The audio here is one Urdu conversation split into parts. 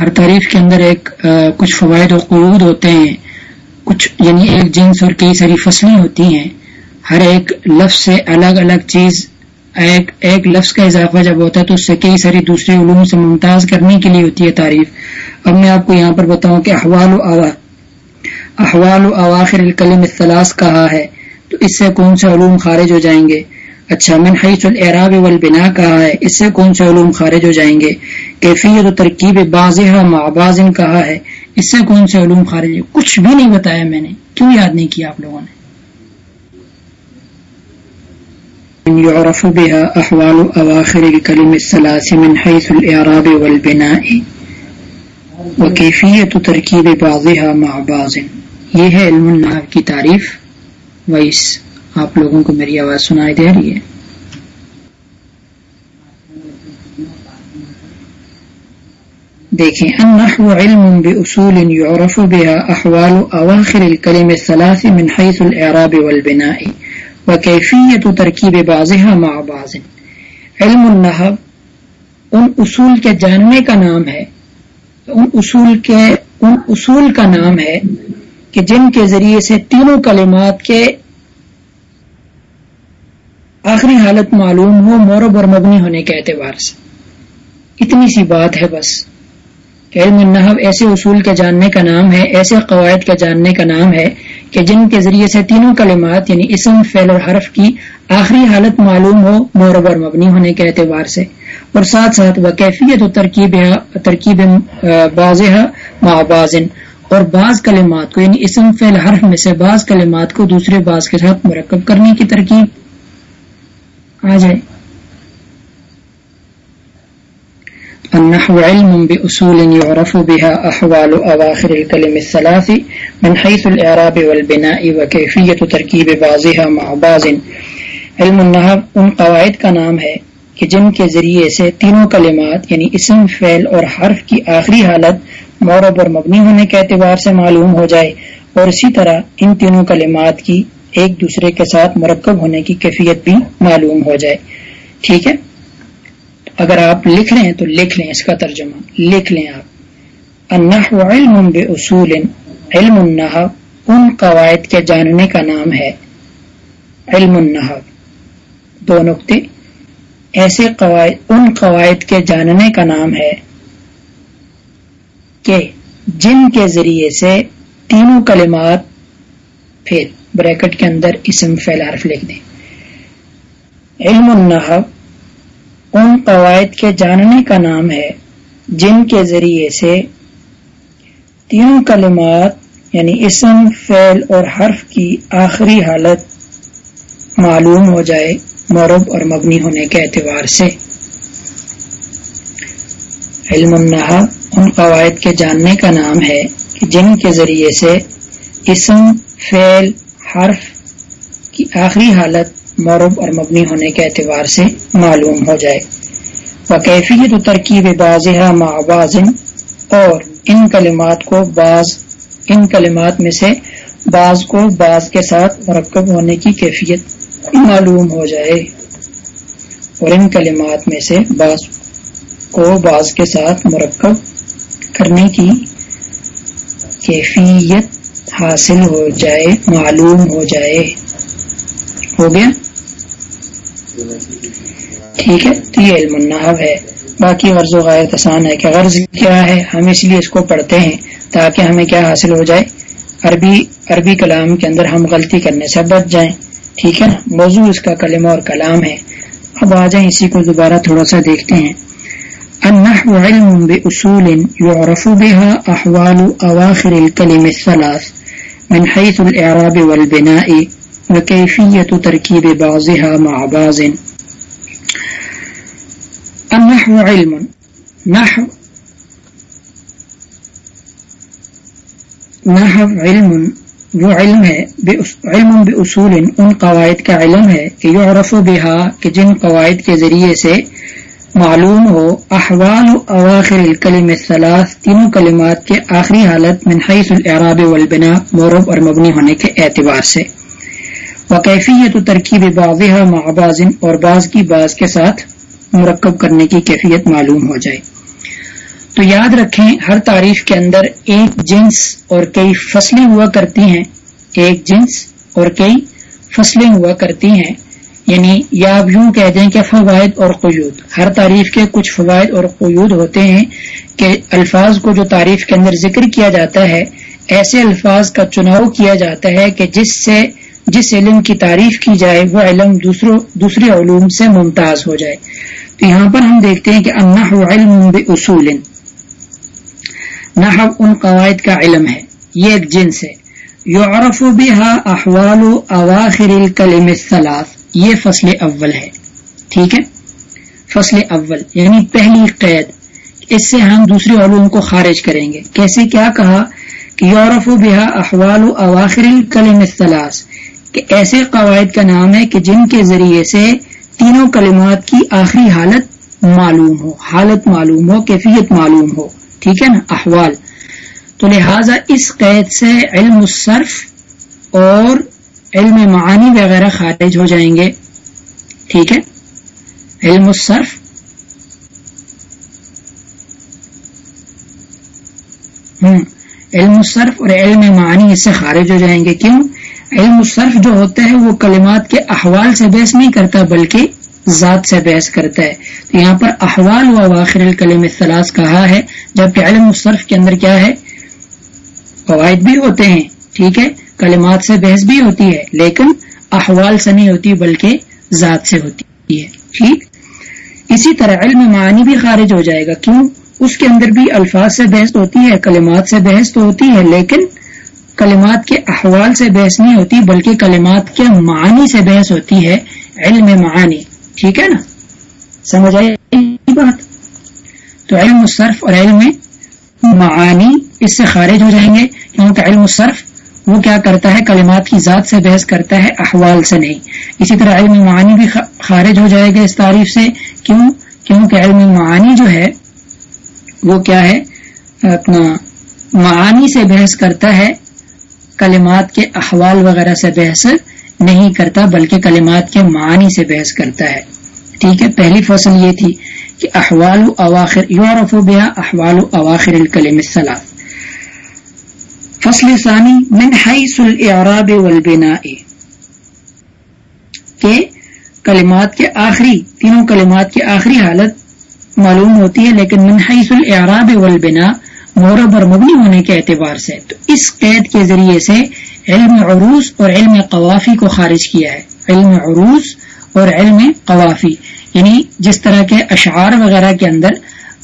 ہر تعریف کے اندر ایک کچھ فوائد و قعود ہوتے ہیں، کچھ یعنی ایک جنس اور کئی ساری فصلیں ہوتی ہیں۔ ہر ایک لفظ سے الگ الگ چیز، ایک ایک لفظ کا اضافہ جب ہوتا ہے تو اس سے کئی ساری دوسرے علوم سے ممتاز کرنے کے لیے ہوتی ہے تعریف۔ اب میں آپ کو یہاں پر بتاؤں کہ احوال و اوا، احوال و اواخر الکلم اصطلاح کہا ہے، تو اس سے کون سے علوم خارج ہو جائیں گے؟ اچھا من حیث العراب والبنا کہا ہے، اس سے کون سے علوم خارج ہو جائیں گے؟ کیفیت و ترکیب بازہ معبازن کہا ہے، اس سے کون سے علوم خارج ہو کچھ بھی نہیں بتایا میں نے، کیوں یاد نہیں کیا آپ لوگوں نے؟ يعرف بها احوال اواخر الكلم الثلاث من حيث الاعراب والبناء وكيفيه تركيب بعضها مع بعض یہ ہے علم النحو کی تعریف وائس آپ لوگوں کو میری آواز سنائی دے رہی ہے؟ دیکھیں، النحو علم باصول يعرف بها احوال اواخر الكلم الثلاث من حيث الاعراب والبناء وكيفيه تركيب بعضها مع بعض. علم النحو ان اصول کے جاننے کا نام ہے، ان اصول کے، ان اصول کا نام ہے کہ جن کے ذریعے سے تینوں کلمات کے آخری حالت معلوم ہو، مورب اور مبنی ہونے کے اعتبار سے۔ اتنی سی بات ہے بس۔ علم النحو ایسے اصول کے جاننے کا نام ہے، ایسے قواعد کے جاننے کا نام ہے کہ جن کے ذریعے سے تینوں کلمات یعنی اسم، فعل اور حرف کی آخری حالت معلوم ہو، مورب اور مبنی ہونے کے اعتبار سے۔ اور ساتھ ساتھ وہ کیفیت و ترکیب ترکیب بازح بازن۔ اور بعض کلمات کو یعنی اسم، فعل، حرف میں سے بعض کلمات کو دوسرے بعض کے ساتھ مرکب کرنے کی ترکیب۔ آ جائے النحو علم بأصول يعرف بها أحوال أواخر الكلم الثلاث من حيث الإعراب والبناء وكيفية تركيب بعضها مع بعض۔ علم النحو ان قواعد کا نام ہے کہ جن کے ذریعے سے تینوں کلمات یعنی اسم، فعل اور حرف کی آخری حالت مورب اور مبنی ہونے کے اعتبار سے معلوم ہو جائے اور اسی طرح ان تینوں کلمات کی ایک دوسرے کے ساتھ مرکب ہونے کی کیفیت بھی معلوم ہو جائے۔ ٹھیک ہے؟ اگر آپ لکھ رہے ہیں تو لکھ لیں اس کا ترجمہ۔ لکھ لیں آپ۔ النحو علم باصول علم النحو۔ ان قواعد کے جاننے کا نام ہے علم النحو۔ دو نقطے۔ ایسے قواعد، ان قواعد کے جاننے کا نام ہے کہ جن کے ذریعے سے تینوں کلمات پھر بریکٹ کے اندر اسم فیل حرف لکھ دیں۔ علم النحو، ان قواعد کے جاننے کا نام ہے، جن کے ذریعے سے تینوں کلمات یعنی اسم، فعل اور حرف کی آخری حالت معلوم ہو جائے مورب اور مبنی ہونے کے اعتبار سے۔ علم النحو، ان قواعد کے جاننے کا نام ہے کہ جن کے ذریعے سے اسم، فعل حرف کی آخری حالت مورب اور مبنی ہونے کے اعتبار سے معلوم ہو جائے۔ کیفیت و ترکیب بازہ معبازن اور ان کلمات کو بعض، ان کلمات میں سے بعض کو بعض کے ساتھ مرکب ہونے کی کیفیت معلوم ہو جائے۔ اور ان کلمات میں سے بعض کو بعض کے ساتھ مرکب کرنے کی کیفیت حاصل ہو جائے، معلوم ہو جائے۔ ہو گیا؟ ٹھیک ہے تو یہ علم النحو ہے۔ باقی غرض و غیر آسان ہے کہ غرض کیا ہے، ہم اس لیے اس کو پڑھتے ہیں تاکہ ہمیں کیا حاصل ہو جائے۔ عربی عربی کلام کے اندر ہم غلطی کرنے سے بچ جائیں۔ ٹھیک ہے نا موضوع اس کا کلمہ اور کلام ہے۔ اب آ جائیں، اسی کو دوبارہ تھوڑا سا دیکھتے ہیں۔ النحو علم بأصول يعرف بها احوال اواخر الكلم الثلاث۔ من حيث الاعراب والبناء وكيفية تركيب بعضها مع بعض. النحو علم. نحو نحو علم. وہ علم ہے علم باصول ان قواعد کا علم ہے کہ یعرف بها، کہ جن قواعد کے ذریعے سے معلوم ہو، احوال و اواخر الکلم الثلاث تینوں کلمات کے آخری حالت من حیث الاعراب والبنا مورب اور مبنی ہونے کے اعتبار سے۔ وکیفیت ترکیب بعضها مع بعض اور بعض کی بعض کے ساتھ مرکب کرنے کی کیفیت معلوم ہو جائے۔ تو یاد رکھیں، ہر تعریف کے اندر ایک جنس اور کئی فصلیں ہوا کرتی ہیں۔ ایک جنس اور کئی فصلیں ہوا کرتی ہیں۔ یعنی یا آپ یوں کہہ دیں کہ فوائد اور قیود، ہر تعریف کے کچھ فوائد اور قیود ہوتے ہیں کہ الفاظ کو جو تعریف کے اندر ذکر کیا جاتا ہے، ایسے الفاظ کا چناؤ کیا جاتا ہے کہ جس سے، جس علم کی تعریف کی جائے، وہ علم دوسروں، دوسرے علوم سے ممتاز ہو جائے۔ تو یہاں پر ہم دیکھتے ہیں کہ النحو علم اصول نحو ان قواعد کا علم ہے، یہ ایک جنس ہے۔ یعرف بها احوال اواخر الکلم الثلاث۔ یہ فصل اول ہے۔ ٹھیک ہے؟ فصل اول یعنی پہلی قید۔ اس سے ہم دوسرے علوم کو خارج کریں گے۔ کیسے کیا کہا؟ کہ یورف و بحا احوال و اواخر کلم اصطلاح کہ ایسے قواعد کا نام ہے کہ جن کے ذریعے سے تینوں کلمات کی آخری حالت معلوم ہو، حالت معلوم ہو، کیفیت معلوم ہو۔ ٹھیک ہے نا؟ احوال۔ تو لہذا اس قید سے علم الصرف اور علم معانی وغیرہ خارج ہو جائیں گے، ٹھیک ہے؟ علم الصرف۔ ہوں علم الصرف اور علم معانی اس سے خارج ہو جائیں گے۔ کیوں؟ علم الصرف جو ہوتا ہے وہ کلمات کے احوال سے بحث نہیں کرتا، بلکہ ذات سے بحث کرتا ہے۔ تو یہاں پر احوال و واخر الکلم اخلاص کہا ہے، جبکہ علم الصرف کے اندر کیا ہے؟ فوائد بھی ہوتے ہیں، ٹھیک ہے؟ کلمات سے بحث بھی ہوتی ہے، لیکن احوال سے نہیں ہوتی، بلکہ ذات سے ہوتی ہے۔ ٹھیک؟ اسی طرح علم معنی بھی خارج ہو جائے گا۔ کیوں؟ اس کے اندر بھی الفاظ سے بحث ہوتی ہے، کلمات سے بحث تو ہوتی ہے، لیکن کلمات کے احوال سے بحث نہیں ہوتی، بلکہ کلمات کے معنی سے بحث ہوتی ہے، علم معانی۔ ٹھیک ہے نا؟ سمجھ آئی بات؟ تو علم صرف اور علم معانی اس سے خارج ہو جائیں گے۔ کیونکہ علم صرف وہ کیا کرتا ہے؟ کلمات کی ذات سے بحث کرتا ہے، احوال سے نہیں۔ اسی طرح علم معانی بھی خارج ہو جائے گا اس تعریف سے۔ کیوں؟ کیونکہ علم معانی جو ہے، وہ کیا ہے؟ اپنا معانی سے بحث کرتا ہے۔ کلمات کے احوال وغیرہ سے بحث نہیں کرتا، بلکہ کلمات کے معانی سے بحث کرتا ہے۔ ٹھیک ہے، پہلی فصل یہ تھی کہ احوال و اواخر یورف و بیا احوال و اواخر الکلم السلام فصل ثانی، من حیث الاعراب والبناء، کہ کلمات کے آخری، تینوں کلمات کی آخری حالت معلوم ہوتی ہے، لیکن من حیث الاعراب والبناء مورب اور مبنی ہونے کے اعتبار سے، تو اس قید کے ذریعے سے علم عروس اور علم قوافی کو خارج کیا ہے۔ علم عروس اور علم قوافی یعنی جس طرح کے اشعار وغیرہ کے اندر،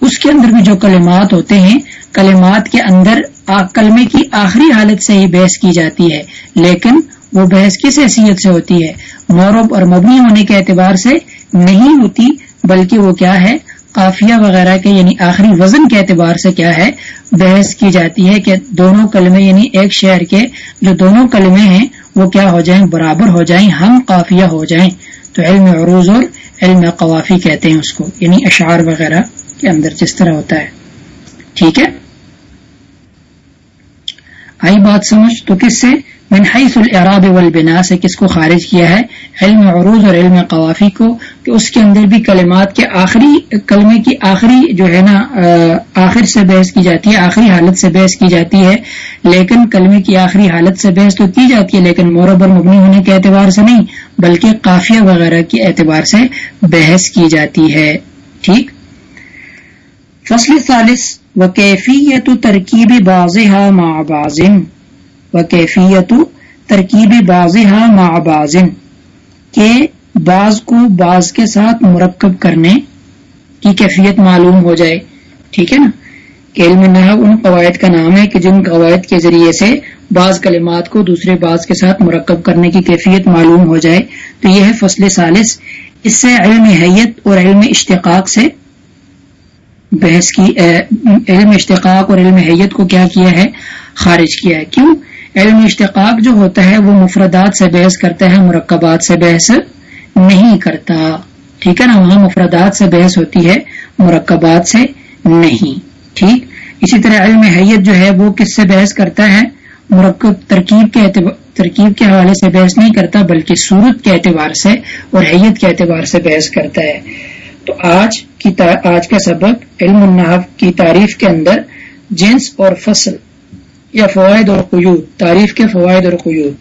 اس کے اندر بھی جو کلمات ہوتے ہیں، کلمات کے اندر کلمے کی آخری حالت سے ہی بحث کی جاتی ہے، لیکن وہ بحث کس حیثیت سے ہوتی ہے؟ مورب اور مبنی ہونے کے اعتبار سے نہیں ہوتی، بلکہ وہ کیا ہے؟ قافیہ وغیرہ کے یعنی آخری وزن کے اعتبار سے کیا ہے؟ بحث کی جاتی ہے کہ دونوں کلمے یعنی ایک شہر کے جو دونوں کلمے ہیں، وہ کیا ہو جائیں؟ برابر ہو جائیں، ہم قافیہ ہو جائیں۔ تو علم عروض اور علم قوافی کہتے ہیں اس کو یعنی اشعار وغیرہ کے اندر جس طرح ہوتا ہے۔ ٹھیک ہے؟ آئی بات سمجھ تو کس سے؟ من حیث العراب والبنا سے کس کو خارج کیا ہے؟ علم عروض اور علم قوافی کو، کہ اس کے اندر بھی کلمات کے آخری، کلمے کی آخری جو ہے نا آخر سے بحث کی جاتی ہے، آخری حالت سے بحث کی جاتی ہے۔ لیکن کلمے کی آخری حالت سے بحث تو کی جاتی ہے، لیکن مورب اور مبنی ہونے کے اعتبار سے نہیں، بلکہ قافیہ وغیرہ کے اعتبار سے بحث کی جاتی ہے۔ ٹھیک؟ فصل ثالث و کیفیت ترکیب بازحا مع بازن و کیفیت ترکیب بازحا مع بازن کے بعض کو بعض کے ساتھ مرکب کرنے کی کیفیت معلوم ہو جائے۔ ٹھیک ہے نا؟ کہ علم نحو ان قواعد کا نام ہے کہ جن قواعد کے ذریعے سے بعض کلمات کو دوسرے بعض کے ساتھ مرکب کرنے کی کیفیت معلوم ہو جائے۔ تو یہ ہے فصل ثالث۔ اس سے علم حیت اور علم اشتقاق سے بحث کی علم اشتقاق اور علم حیت کو کیا کیا ہے، خارج کیا ہے۔ کیوں؟ علم اشتقاق جو ہوتا ہے، وہ مفردات سے بحث کرتا ہے، مرکبات سے بحث نہیں کرتا۔ ٹھیک ہے نا؟ وہاں مفردات سے بحث ہوتی ہے، مرکبات سے نہیں۔ ٹھیک؟ اسی طرح علم حیت جو ہے، وہ کس سے بحث کرتا ہے؟ مرکب، ترکیب کے ترکیب کے حوالے سے بحث نہیں کرتا، بلکہ صورت کے اعتبار سے اور حیت کے اعتبار سے بحث کرتا ہے۔ تو آج کی آج کا سبق علم النحف کی تعریف کے اندر جنس اور فصل یا فوائد اور قیود، تعریف کے فوائد اور قیود۔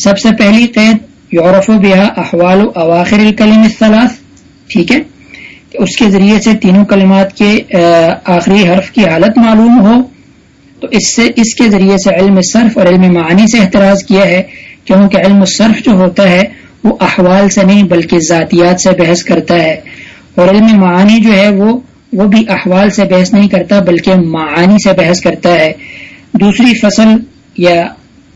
سب سے پہلی قید یورف و بیاہ احوال و اواخر الکلم الثلاث، ٹھیک ہے؟ اس کے ذریعے سے تینوں کلمات کے آخری حرف کی حالت معلوم ہو۔ تو اس سے، اس کے ذریعے سے علم صرف اور علم معانی سے احتراز کیا ہے، کیونکہ علم صرف جو ہوتا ہے وہ احوال سے نہیں بلکہ ذاتیات سے بحث کرتا ہے۔ اور علم معانی جو ہے وہ وہ بھی احوال سے بحث نہیں کرتا بلکہ معانی سے بحث کرتا ہے۔ دوسری فصل یا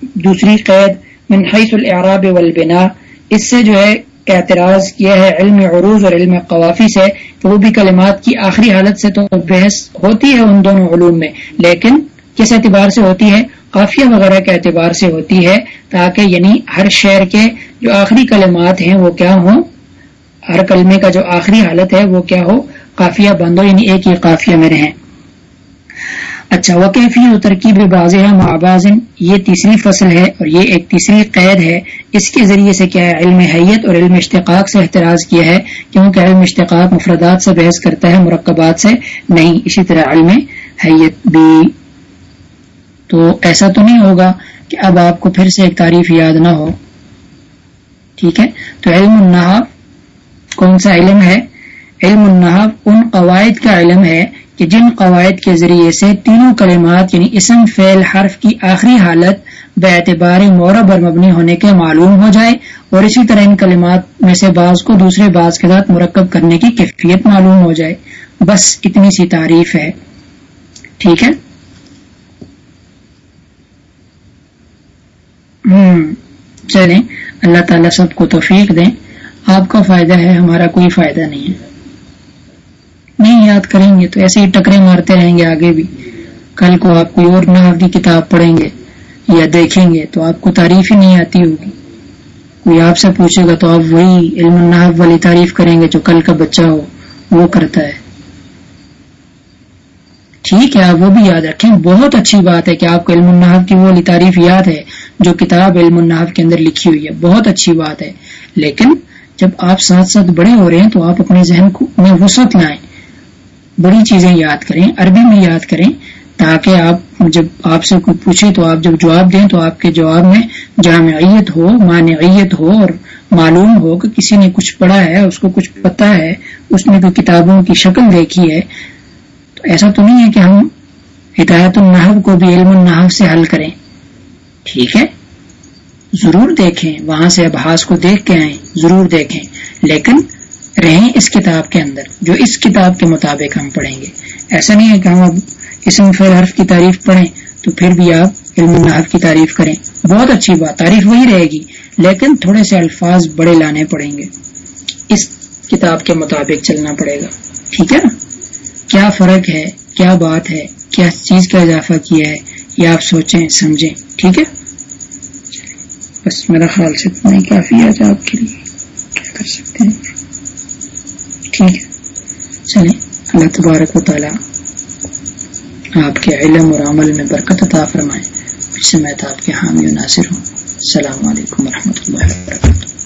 دوسری قید من حیث الاعراب والبنا اس سے جو ہے اعتراض کیا ہے علم عروض اور علم قوافی سے تو وہ بھی کلمات کی آخری حالت سے تو بحث ہوتی ہے ان دونوں علوم میں، لیکن کس اعتبار سے ہوتی ہے؟ قافیہ وغیرہ کے اعتبار سے ہوتی ہے تاکہ یعنی ہر شعر کے جو آخری کلمات ہیں وہ کیا ہوں؟ ہر کلمے کا جو آخری حالت ہے وہ کیا ہو؟ قافیہ بند ہو یعنی ایک ہی قافیہ میں رہیں۔ اچھا وہ کیفی و ترکیب واضح معبازن یہ تیسری فصل ہے اور یہ ایک تیسری قید ہے۔ اس کے ذریعے سے کیا ہے علم حیت اور علم اشتقاق سے احتراز کیا ہے؟ کیونکہ علم اشتقاق مفردات سے بحث کرتا ہے، مرکبات سے نہیں، اسی طرح علم حیت بھی۔ تو ایسا تو نہیں ہوگا کہ اب آپ کو پھر سے ایک تعریف یاد نہ ہو۔ ٹھیک ہے؟ تو علم النحف کون سا علم ہے؟ علم النحف ان قواعد کا علم ہے کہ جن قواعد کے ذریعے سے تینوں کلمات یعنی اسم، فعل، حرف کی آخری حالت بے اعتبار مورب اور مبنی ہونے کے معلوم ہو جائے اور اسی طرح ان کلمات میں سے بعض کو دوسرے بعض کے ساتھ مرکب کرنے کی کیفیت معلوم ہو جائے۔ بس اتنی سی تعریف ہے۔ ٹھیک ہے؟ ہوں۔ چلیں۔ اللہ تعالیٰ سب کو توفیق دیں۔ آپ کا فائدہ ہے، ہمارا کوئی فائدہ نہیں ہے۔ نہیں یاد کریں گے تو ایسے ہی ٹکرے مارتے رہیں گے آگے بھی۔ کل کو آپ کوئی اور نحو کی کتاب پڑھیں گے یا دیکھیں گے تو آپ کو تعریف ہی نہیں آتی ہوگی۔ کوئی آپ سے پوچھے گا تو آپ وہی علم النحف والی تعریف کریں گے جو کل کا بچہ ہو، وہ کرتا ہے۔ ٹھیک ہے آپ وہ بھی یاد رکھیں، بہت اچھی بات ہے کہ آپ کو علم النحف کی وہ تعریف یاد ہے جو کتاب علم النحف کے اندر لکھی ہوئی ہے۔ بہت اچھی بات ہے۔ لیکن جب آپ ساتھ ساتھ بڑے ہو رہے ہیں تو آپ اپنے ذہن کو میں وسعت لائیں۔ بڑی چیزیں یاد کریں، عربی میں یاد کریں، تاکہ آپ جب آپ سے کوئی پوچھے تو آپ جب جواب دیں تو آپ کے جواب میں جامعیت ہو، مانعیت ہو اور معلوم ہو کہ کسی نے کچھ پڑھا ہے، اس کو کچھ پتا ہے، اس نے کوئی کتابوں کی شکل دیکھی ہے۔ تو ایسا تو نہیں ہے کہ ہم ہدایت النحب کو بھی علم النحب سے حل کریں۔ ٹھیک ہے؟ ضرور دیکھیں، وہاں سے ابحاس کو دیکھ کے آئیں، ضرور دیکھیں۔ لیکن رہیں اس کتاب کے اندر، جو اس کتاب کے مطابق ہم پڑھیں گے۔ ایسا نہیں ہے کہ ہم اب اسم فیل حرف کی تعریف پڑھیں تو پھر بھی آپ علم النحف کی تعریف کریں۔ بہت اچھی بات، تعریف وہی رہے گی۔ لیکن تھوڑے سے الفاظ بڑے لانے پڑیں گے۔ اس کتاب کے مطابق چلنا پڑے گا۔ ٹھیک ہے؟ نا کیا فرق ہے؟ کیا بات ہے؟ کیا چیز کا اضافہ کیا ہے؟ یہ آپ سوچیں، سمجھیں، ٹھیک ہے؟ بس میرا خیال سے اتنا ہی کافی آج آپ کے لیے۔ کیا کر سکتے ہیں؟ ٹھیک ہے۔ چلیں، اللہ تبارک و تعالی آپ کے علم اور عمل میں برکت عطا فرمائیں مجھ سے میں تو آپ کے حامی و ناصر ہوں۔ السلام علیکم و اللہ وبرکاتہ۔